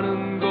가는 거.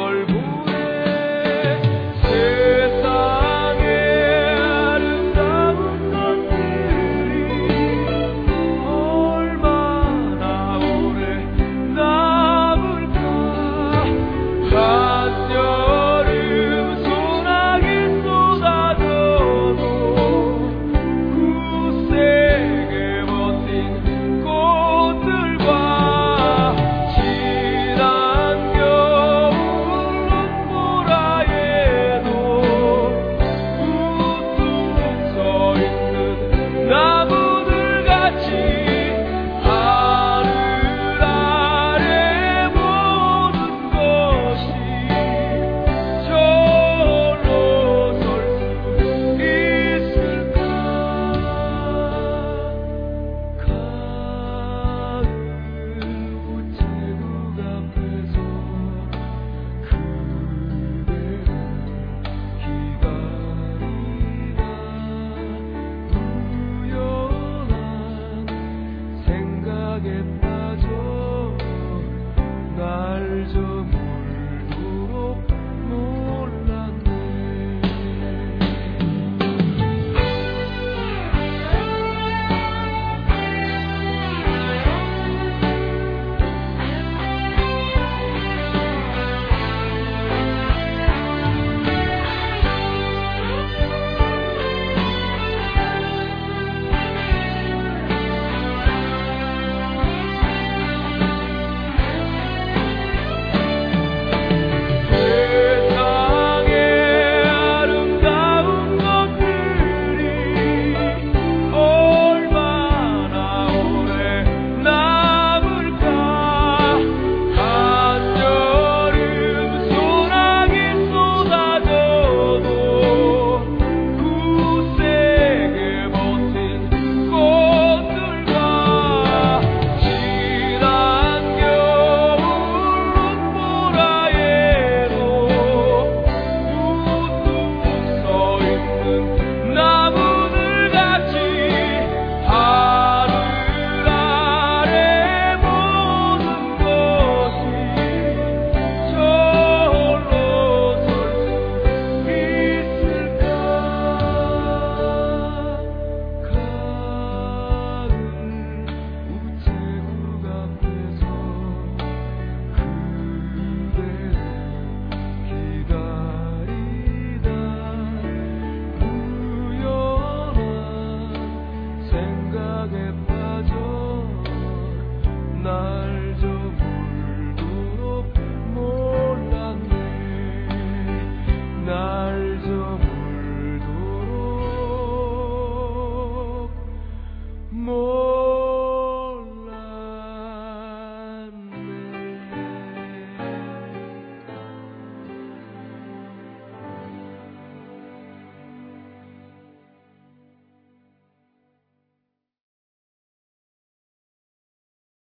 night.